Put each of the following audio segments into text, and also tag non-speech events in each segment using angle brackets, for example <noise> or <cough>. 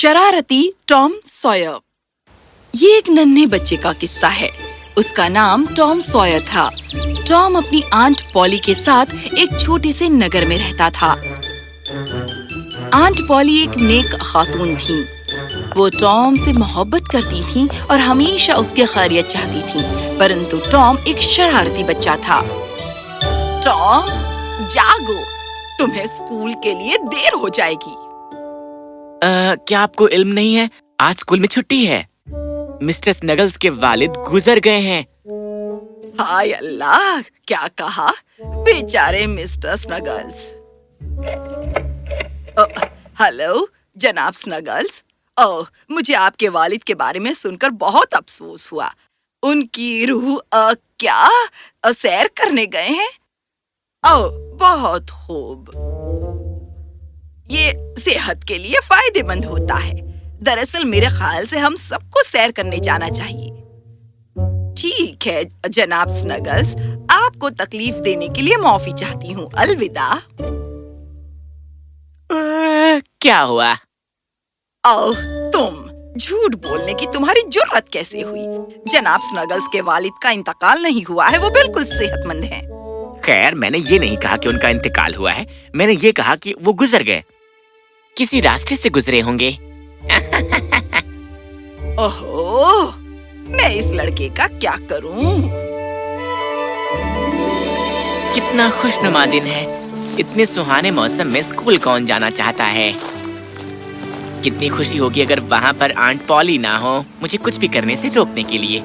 شرارتی Tom سویر۔ یہ ایک ننھے بچے کا قصہ ہے۔ اس کا نام ٹام سویر تھا۔ ٹام اپنی آنٹ پولی کے ساتھ ایک چھوٹے سے نگر میں رہتا تھا۔ آنٹ پولی ایک نیک خاتون تھی وہ ٹام سے محبت کرتی تھی اور ہمیشہ اس کی خیریت چاہتی تھی پرنتو ٹام ایک شرارتی بچہ تھا۔ ٹام، جاگو، تمہیں اسکول کے لیے دیر ہو جائے گی۔ کیا آپ کو علم نہیں ہے؟ آج اسکول میں چھٹی ہے۔ مسٹر سنگلز کے والد گزر گئے ہیں۔ ہائے اللہ، کیا کہا؟ بیچارے مسٹر سنگلز۔ ہلو، جناب سنگلز۔ او، مجھے آپ کے والد کے بارے میں سن کر بہت افسوس ہوا۔ ان کی روح کیا سیر کرنے گئے ہیں؟ او، بہت خوب۔ یہ صحت کے لیے فائدے مند ہوتا ہے۔ دراصل میرے خیال سے ہم سب کو سیر کرنے جانا چاہیے۔ ٹھیک ہے جناب سنگلز آپ کو تکلیف دینے کے لیے معافی چاہتی ہوں۔ الوداع۔ کیا ہوا؟ او تم جھوٹ بولنے کی تمہاری جرت کیسے ہوئی؟ جناب سنگلز کے والد کا انتقال نہیں ہوا ہے وہ بالکل صحت مند ہے خیر میں نے یہ نہیں کہا کہ ان کا انتقال ہوا ہے۔ میں نے یہ کہا کہ وہ گزر گئے۔ کسی راستے سے گزرے ہوں گے۔ <laughs> اوہو میں اس لڑکے کا کیا کروں؟ کتنا خوش نما دن ہے۔ اتنے سہانے موسم میں اسکول کون جانا چاہتا ہے۔ کتنی خوشی ہوگی اگر وہاں پر آنٹ پولی نہ ہو۔ مجھے کچھ بھی کرنے سے روکنے کے لیے۔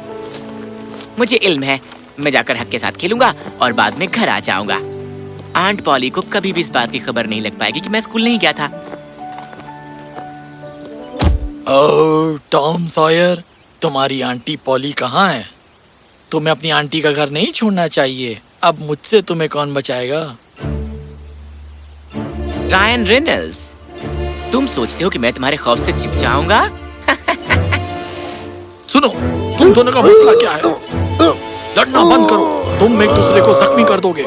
مجھے علم ہے۔ میں جا کر حق کے ساتھ کھیلوں گا اور بعد میں گھر آ جاؤں گا۔ آنٹ پولی کو کبھی بھی اس بات کی خبر نہیں لگ پائے گی کہ میں اسکول نہیں گیا تھا۔ ٹام سوئر تمہاری آنٹی پولی کہاں ہے تمہیں اپنی آنٹی کا گھر نہیں چھوڑنا چاہیے اب مجھ سے تمہیں کون بچائے گا رائن رینلز تم سوچتے ہو کہ میں تمہارے خوف سے چپ جاؤں گا سنو تم دونوں کا مسئلہ کیا ہے لڑنا بند کرو تم ایک دوسرے کو زخمی کر دو گے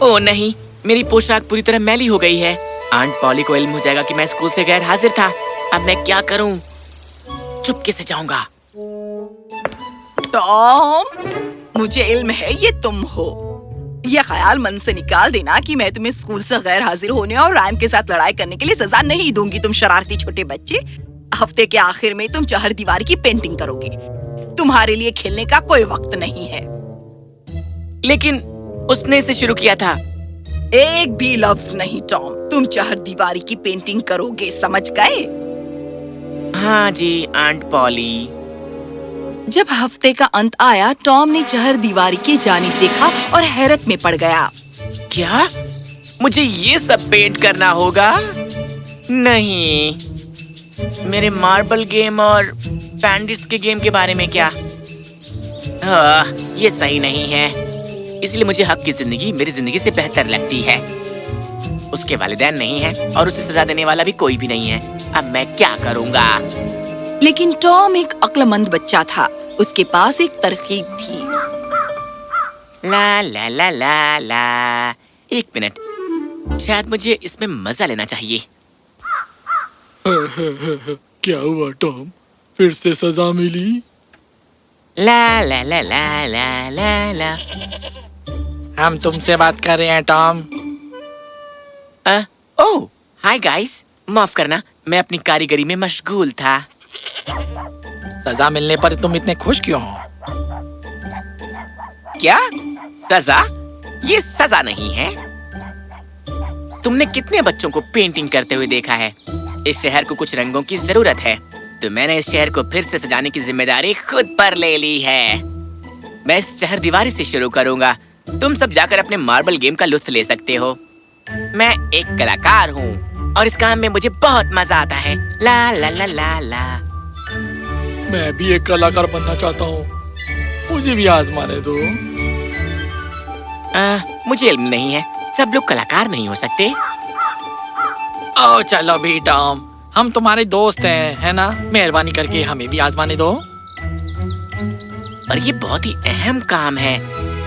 او نہیں میری پوشاک پوری طرح میلی ہو گئی ہے آنٹ پولی کو علم ہو جائے گا کہ میں اسکول سے غیر حاضر تھا اب میں کیا کروں؟ چپکے سے جاؤں گا۔ ٹام مجھے علم ہے یہ تم ہو۔ یہ خیال من سے نکال دینا کہ میں تمہیں اسکول سے غیر حاضر ہونے اور رائم کے ساتھ لڑائی کرنے کے لیے سزا نہیں دوں گی۔ تم شرارتی چھوٹے بچے ہفتے کے آخر میں تم چہر دیوار کی پینٹنگ کرو گے۔ تمہارے لیے کھیلنے کا کوئی وقت نہیں ہے۔ لیکن اس نے اسے شروع کیا تھا۔ ایک بھی لفظ نہیں ٹام۔ تم چہر دیواری کی پینٹنگ کرو گے سمجھ گئے؟ ہاں جی آنٹ پولی جب ہفتے کا انت آیا ٹام نے چہر دیواری کی جانب دیکھا اور حیرت میں پڑ گیا۔ کیا؟ مجھے یہ سب پینٹ کرنا ہوگا؟ نہیں۔ میرے ماربل گیم اور پینڈٹس کے گیم کے بارے میں کیا؟ یہ صحیح نہیں ہے۔ اس لیے مجھے حق کی زندگی میری زندگی سے بہتر لگتی ہے۔ اس کے والدین نہیں ہیں اور اسے سزا دینے والا بھی کوئی بھی نہیں ہے۔ اب میں کیا کروں گا؟ لیکن ٹام ایک عقل مند بچہ تھا۔ اس کے پاس ایک ترکیب تھی۔ لا لا لا لا لا۔ ایک منٹ۔ شاید مجھے اس میں مزہ لینا چاہیے۔ <laughs> کیا ہوا ٹام؟ پھر سے سزا ملی؟ لا لا لا لا لا لا لا۔ ہم تم سے بات کر رہے ہیں ٹام۔ او ہائی گائز۔ معاف کرنا میں اپنی کاریگری میں مشغول تھا۔ سزا ملنے پر تم اتنے خوش کیوں ہو؟ کیا؟ سزا؟ یہ سزا نہیں ہے۔ تم نے کتنے بچوں کو پینٹنگ کرتے ہوئے دیکھا ہے۔ اس شہر کو کچھ رنگوں کی ضرورت ہے۔ تو میں نے اس شہر کو پھر سے سجانے کی ذمہ داری خود پر لے لی ہے۔ میں اس شہر دیواری سے شروع کروں گا۔ تم سب جا کر اپنے ماربل گیم کا لطف لے سکتے ہو۔ میں ایک کلاکار ہوں۔ اور اس کام میں مجھے بہت مزہ آتا ہے۔ لا لا لا لا لا۔ میں بھی ایک کلاکار بننا چاہتا ہوں۔ مجھے بھی آزمانے دو۔ مجھے علم نہیں ہے۔ سب لوگ کلاکار نہیں ہو سکتے۔ او چلو بھی ٹام ہم تمہارے دوست ہیں ہے نا؟ مہربانی کر کے ہمیں بھی آزمانے دو۔ اور یہ بہت ہی اہم کام ہے۔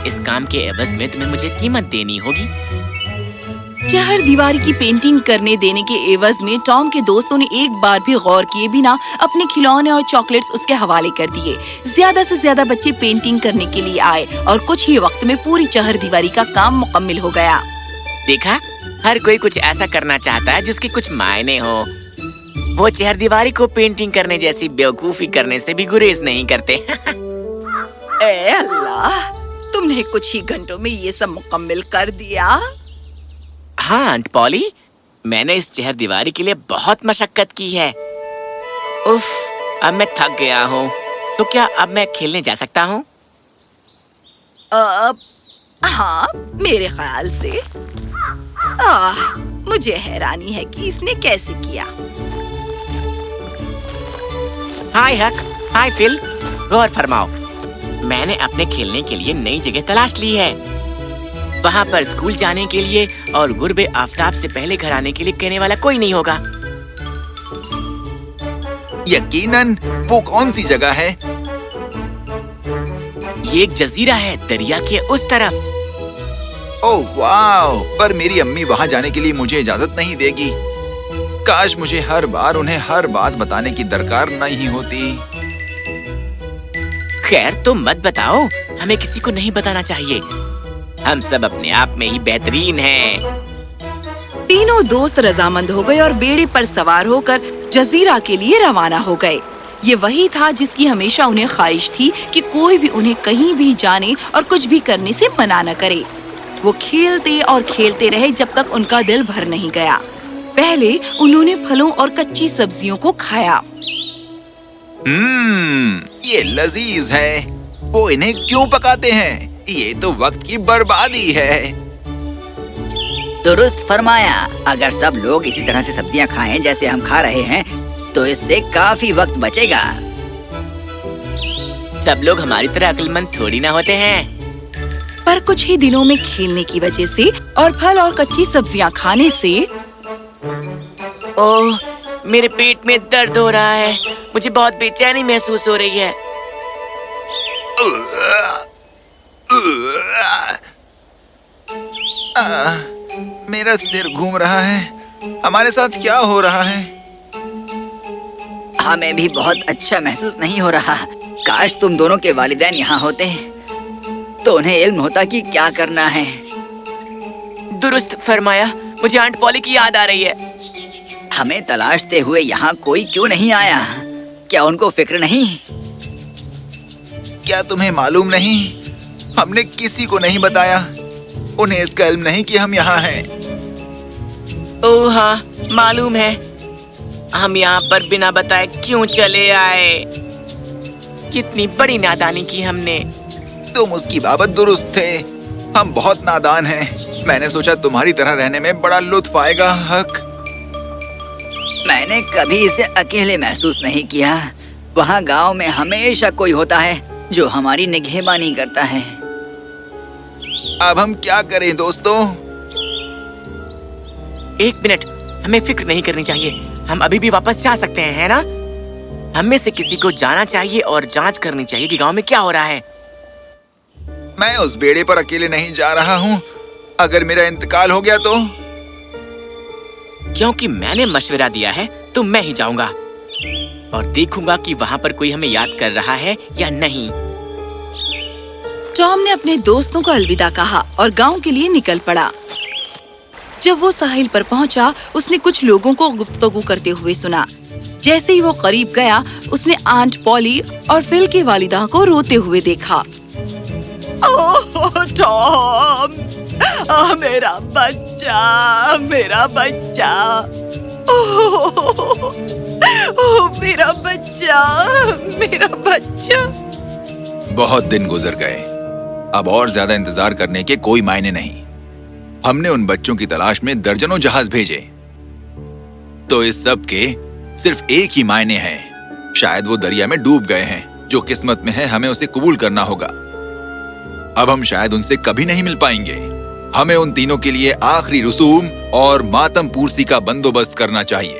اس کام کے عوض میں تمہیں مجھے قیمت دینی ہوگی۔ چہر دیواری کی پینٹنگ کرنے دینے کے ایوز میں ٹام کے دوستوں نے ایک بار بھی غور کیے بنا اپنے کھلونے اور چاکلیٹس اس کے حوالے کر دیے۔ زیادہ سے زیادہ بچے پینٹنگ کرنے کے لیے آئے اور کچھ ہی وقت میں پوری چہر دیواری کا کام مکمل ہو گیا۔ دیکھا ہر کوئی کچھ ایسا کرنا چاہتا ہے جس کے کچھ معنی ہو وہ چہر دیواری کو پینٹنگ کرنے جیسی بیوقوفی کرنے سے بھی گریز نہیں کرتے۔ <laughs> اے اللہ تم نے کچھ ہی گھنٹوں میں یہ سب مکمل کر دیا۔ ہاں آنٹ پولی میں نے اس چہر دیواری کے لیے بہت مشقت کی ہے۔ اف اب میں تھک گیا ہوں۔ تو کیا اب میں کھیلنے جا سکتا ہوں؟ ہاں میرے خیال سے۔ آہ مجھے حیرانی ہے کہ اس نے کیسے کیا۔ ہائے حق ہائے فل غور فرماؤ۔ میں نے اپنے کھیلنے کے لیے نئی جگہ تلاش لی ہے۔ وہاں پر اسکول جانے کے لیے اور غرب آفتاب سے پہلے گھر آنے کے لیے کہنے والا کوئی نہیں ہوگا۔ یقیناً وہ کون سی جگہ ہے؟ یہ ایک جزیرہ ہے دریا کے اس طرف۔ او واو پر میری امی وہاں جانے کے لیے مجھے اجازت نہیں دے گی۔ کاش مجھے ہر بار انہیں ہر بات بتانے کی درکار نہیں ہوتی۔ خیر تم مت بتاؤ۔ ہمیں کسی کو نہیں بتانا چاہیے۔ ہم سب اپنے آپ میں ہی بہترین ہیں۔ تینوں دوست رضامند ہو گئے اور بیڑے پر سوار ہو کر جزیرہ کے لیے روانہ ہو گئے۔ یہ وہی تھا جس کی ہمیشہ انہیں خواہش تھی کہ کوئی بھی انہیں کہیں بھی جانے اور کچھ بھی کرنے سے منع نہ کرے۔ وہ کھیلتے اور کھیلتے رہے جب تک ان کا دل بھر نہیں گیا۔ پہلے انہوں نے پھلوں اور کچی سبزیوں کو کھایا۔ یہ لذیذ ہے۔ وہ انہیں کیوں پکاتے ہیں؟ یہ تو وقت کی بربادی ہے۔ درست فرمایا۔ اگر سب لوگ اسی طرح سے سبزیاں کھائیں جیسے ہم کھا رہے ہیں تو اس سے کافی وقت بچے گا۔ سب لوگ ہماری طرح عقل مند تھوڑی نہ ہوتے ہیں۔ پر کچھ ہی دنوں میں کھیلنے کی وجہ سے اور پھل اور کچی سبزیاں کھانے سے۔ اوہ میرے پیٹ میں درد ہو رہا ہے۔ مجھے بہت بے چینی محسوس ہو رہی ہے۔ میرا سر گھوم رہا ہے۔ ہمارے ساتھ کیا ہو رہا ہے؟ ہمیں بھی بہت اچھا محسوس نہیں ہو رہا۔ کاش تم دونوں کے والدین یہاں ہوتے۔ تو انہیں علم ہوتا کہ کیا کرنا ہے۔ درست فرمایا مجھے آنٹ پولی کی یاد آ رہی ہے۔ ہمیں تلاشتے ہوئے یہاں کوئی کیوں نہیں آیا؟ کیا ان کو فکر نہیں؟ کیا تمہیں معلوم نہیں؟ ہم نے کسی کو نہیں بتایا۔ انہیں اس کا علم نہیں کہ ہم یہاں ہیں۔ اوہ ہاں معلوم ہے۔ ہم یہاں پر بنا بتائے کیوں چلے آئے؟ کتنی بڑی نادانی کی ہم نے۔ تم اس کی بابت درست تھے۔ ہم بہت نادان ہیں۔ میں نے سوچا تمہاری طرح رہنے میں بڑا لطف آئے گا حق۔ میں نے کبھی اسے اکیلے محسوس نہیں کیا۔ وہاں گاؤں میں ہمیشہ کوئی ہوتا ہے جو ہماری نگہبانی کرتا ہے۔ اب ہم کیا کریں دوستوں؟ ایک منٹ ہمیں فکر نہیں کرنی چاہیے۔ ہم ابھی بھی واپس جا سکتے ہیں ہے نا؟ ہم میں سے کسی کو جانا چاہیے اور جانچ کرنی چاہیے کہ گاؤں میں کیا ہو رہا ہے۔ میں اس بیڑے پر اکیلے نہیں جا رہا ہوں۔ اگر میرا انتقال ہو گیا تو؟ کیونکہ میں نے مشورہ دیا ہے تو میں ہی جاؤں گا۔ اور دیکھوں گا کہ وہاں پر کوئی ہمیں یاد کر رہا ہے یا نہیں۔ ٹام نے اپنے دوستوں کو الوداع کہا اور گاؤں کے لیے نکل پڑا۔ جب وہ ساحل پر پہنچا، اس نے کچھ لوگوں کو گفتگو کرتے ہوئے سنا۔ جیسے ہی وہ قریب گیا، اس نے آنٹ پولی اور فل کے والدہ کو روتے ہوئے دیکھا۔ ٹام! میرا بچہ میرا بچہ۔ میرا بچہ میرا بچہ۔ بہت دن گزر گئے۔ اب اور زیادہ انتظار کرنے کے کوئی معنی نہیں۔ ہم نے ان بچوں کی تلاش میں درجنوں جہاز بھیجے۔ تو اس سب کے صرف ایک ہی معنی ہے شاید وہ دریا میں ڈوب گئے ہیں۔ جو قسمت میں ہے، ہمیں اسے قبول کرنا ہوگا۔ اب ہم شاید ان سے کبھی نہیں مل پائیں گے۔ ہمیں ان تینوں کے لیے آخری رسوم اور ماتم پورسی کا بندوبست کرنا چاہیے۔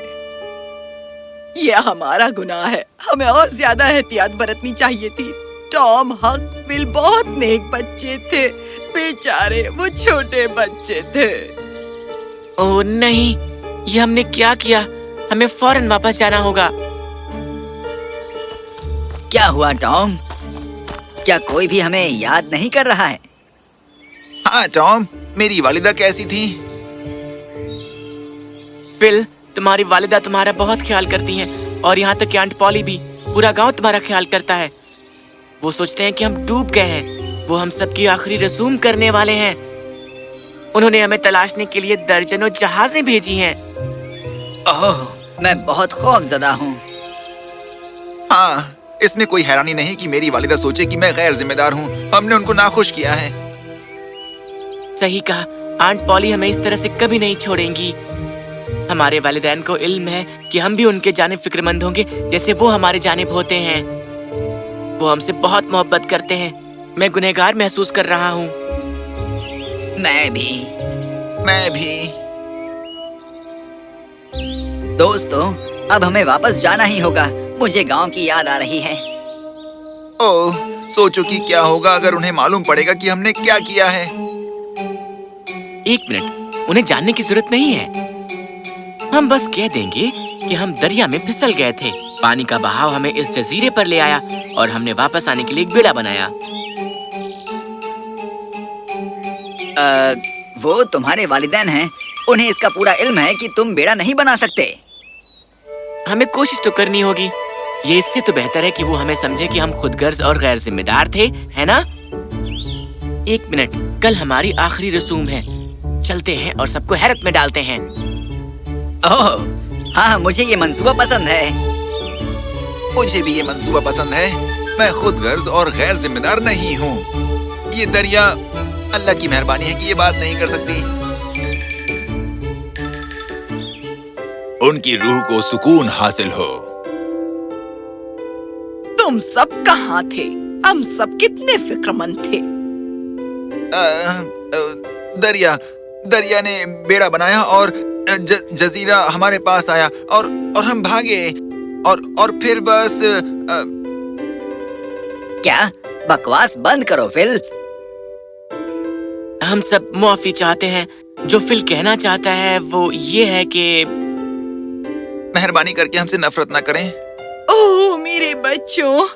یہ ہمارا گناہ ہے۔ ہمیں اور زیادہ احتیاط برتنی چاہیے تھی۔ ٹام حق کپل بہت نیک بچے تھے۔ بیچارے وہ چھوٹے بچے تھے۔ او نہیں یہ ہم نے کیا کیا؟ ہمیں فوراً واپس جانا ہوگا۔ کیا ہوا ٹام؟ کیا کوئی بھی ہمیں یاد نہیں کر رہا ہے؟ ہاں ٹام میری والدہ کیسی تھی پل تمہاری والدہ تمہارا بہت خیال کرتی ہیں اور یہاں تک کہ آنٹ پولی بھی پورا گاؤں تمہارا خیال کرتا ہے۔ وہ سوچتے ہیں کہ ہم ڈوب گئے ہیں۔ وہ ہم سب کی آخری رسوم کرنے والے ہیں۔ انہوں نے ہمیں تلاشنے کے لیے درجنوں جہازیں بھیجی ہیں۔ اوہ میں بہت خوف زدہ ہوں۔ ہاں اس میں کوئی حیرانی نہیں کہ میری والدہ سوچے کہ میں غیر ذمہ دار ہوں۔ ہم نے ان کو ناخوش کیا ہے۔ صحیح کہا۔ آنٹ پالی ہمیں اس طرح سے کبھی نہیں چھوڑیں گی۔ ہمارے والدین کو علم ہے کہ ہم بھی ان کے جانب فکر مند ہوں گے جیسے وہ ہمارے جانب ہوتے ہیں۔ وہ ہم سے بہت محبت کرتے ہیں۔ میں گنہگار محسوس کر رہا ہوں۔ میں بھی۔ میں بھی۔ دوستو اب ہمیں واپس جانا ہی ہوگا۔ مجھے گاؤں کی یاد آ رہی ہے۔ او سوچو کی کیا ہوگا اگر انہیں معلوم پڑے گا کہ ہم نے کیا کیا ہے۔ ایک منٹ انہیں جاننے کی ضرورت نہیں ہے۔ ہم بس کہہ دیں گے کہ ہم دریا میں پھسل گئے تھے۔ پانی کا بہاؤ ہمیں اس جزیرے پر لے آیا اور ہم نے واپس آنے کے لیے ایک بیڑا بنایا۔ وہ تمہارے والدین ہیں۔ انہیں اس کا پورا علم ہے کہ تم بیڑا نہیں بنا سکتے۔ ہمیں کوشش تو کرنی ہوگی۔ یہ اس سے تو بہتر ہے کہ وہ ہمیں سمجھے کہ ہم خود غرض اور غیر ذمہ دار تھے ہے نا؟ ایک منٹ کل ہماری آخری رسوم ہے۔ چلتے ہیں اور سب کو حیرت میں ڈالتے ہیں۔ ہاں مجھے یہ منصوبہ پسند ہے۔ مجھے بھی یہ منصوبہ پسند ہے۔ میں خود غرض اور غیر ذمہ دار نہیں ہوں۔ یہ دریا اللہ کی مہربانی ہے کہ یہ بات نہیں کر سکتی۔ ان کی روح کو سکون حاصل ہو۔ تم سب کہاں تھے؟ ہم سب کتنے فکر مند تھے۔ دریا دریا نے بیڑا بنایا اور جزیرہ ہمارے پاس آیا اور اور ہم بھاگے۔ اور اور پھر بس کیا؟ بکواس بند کرو فل۔ ہم سب معافی چاہتے ہیں۔ جو فل کہنا چاہتا ہے وہ یہ ہے کہ مہربانی کر کے ہم سے نفرت نہ کریں۔ اوہ میرے بچوں۔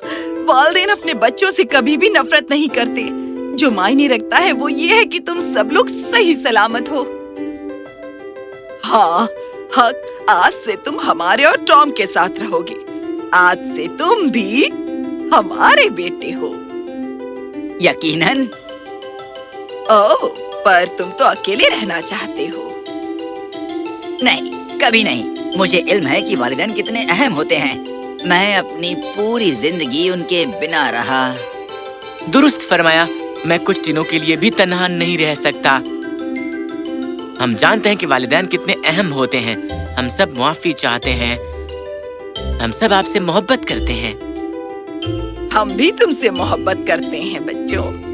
والدین اپنے بچوں سے کبھی بھی نفرت نہیں کرتے۔ جو معنی رکھتا ہے وہ یہ ہے کہ تم سب لوگ صحیح سلامت ہو۔ ہاں حق۔ آج سے تم ہمارے اور ٹام کے ساتھ رہو گے۔ آج سے تم بھی ہمارے بیٹے ہو۔ یقیناً؟ پر تم تو اکیلے رہنا چاہتے ہو۔ نہیں، کبھی نہیں۔ مجھے علم ہے کہ والدین کتنے اہم ہوتے ہیں۔ میں اپنی پوری زندگی ان کے بنا رہا۔ درست فرمایا۔ میں کچھ دنوں کے لیے بھی تنہا نہیں رہ سکتا۔ ہم جانتے ہیں کہ والدین کتنے اہم ہوتے ہیں۔ ہم سب معافی چاہتے ہیں۔ ہم سب آپ سے محبت کرتے ہیں۔ ہم بھی تم سے محبت کرتے ہیں بچوں۔